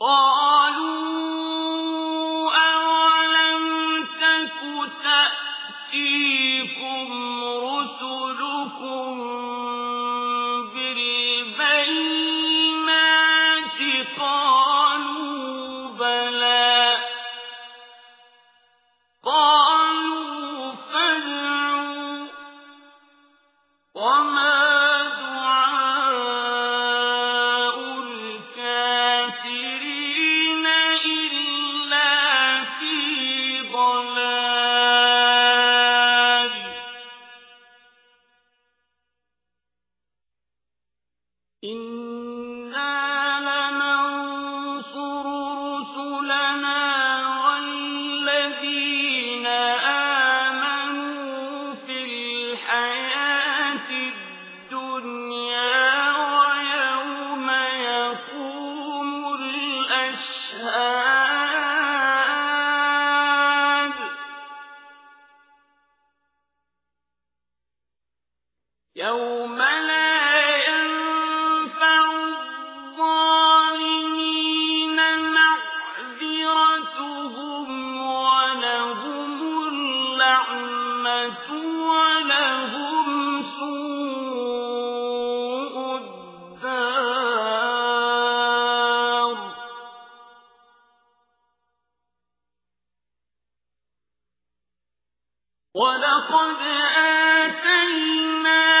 قالوا يوم لا الظالمين معذرتهم ولهم اللعنة ولهم سوء الدار ولقد آتينا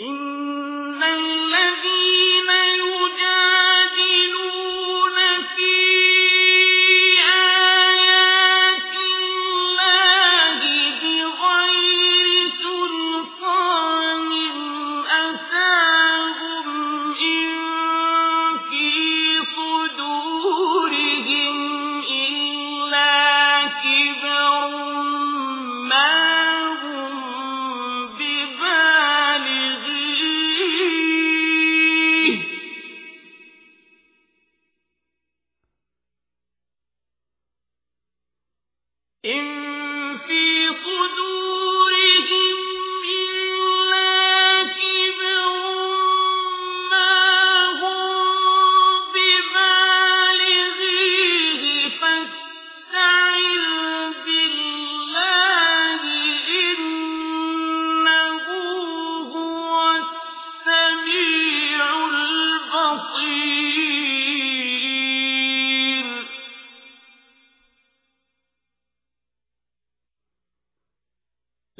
إن إن في صدورهم إلا كبر ما هم ببالغيه فاستعذ بالله إنه هو السميع البصير